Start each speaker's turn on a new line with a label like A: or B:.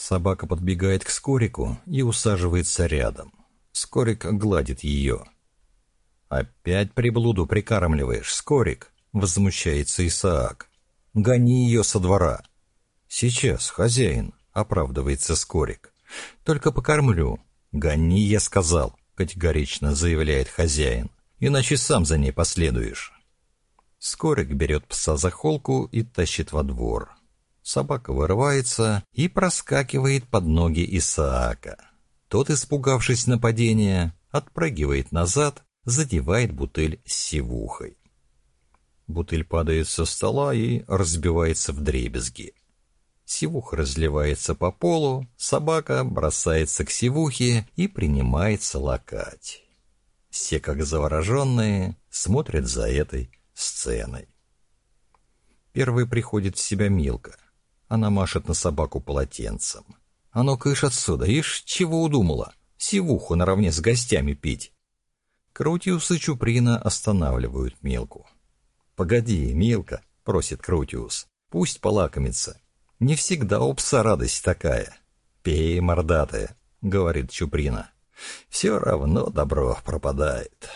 A: Собака подбегает к Скорику и усаживается рядом. Скорик гладит ее. «Опять приблуду прикармливаешь, Скорик?» — возмущается Исаак. «Гони ее со двора». «Сейчас, хозяин», — оправдывается Скорик. «Только покормлю». «Гони, я сказал», — категорично заявляет хозяин. «Иначе сам за ней последуешь». Скорик берет пса за холку и тащит во двор. Собака вырывается и проскакивает под ноги Исаака. Тот, испугавшись нападения, отпрыгивает назад, задевает бутыль с сивухой. Бутыль падает со стола и разбивается в дребезги. Сивуха разливается по полу, собака бросается к сивухе и принимается лакать. Все, как завороженные, смотрят за этой сценой. Первой приходит в себя Милка. Она машет на собаку полотенцем. «А ну кыш отсюда, ишь, чего удумала? Сивуху наравне с гостями пить!» Крутиус и Чуприна останавливают Милку. «Погоди, Милка», — просит Крутиус, — «пусть полакомится. Не всегда у пса радость такая». «Пей, мордатая», — говорит Чуприна. «Все равно добро пропадает».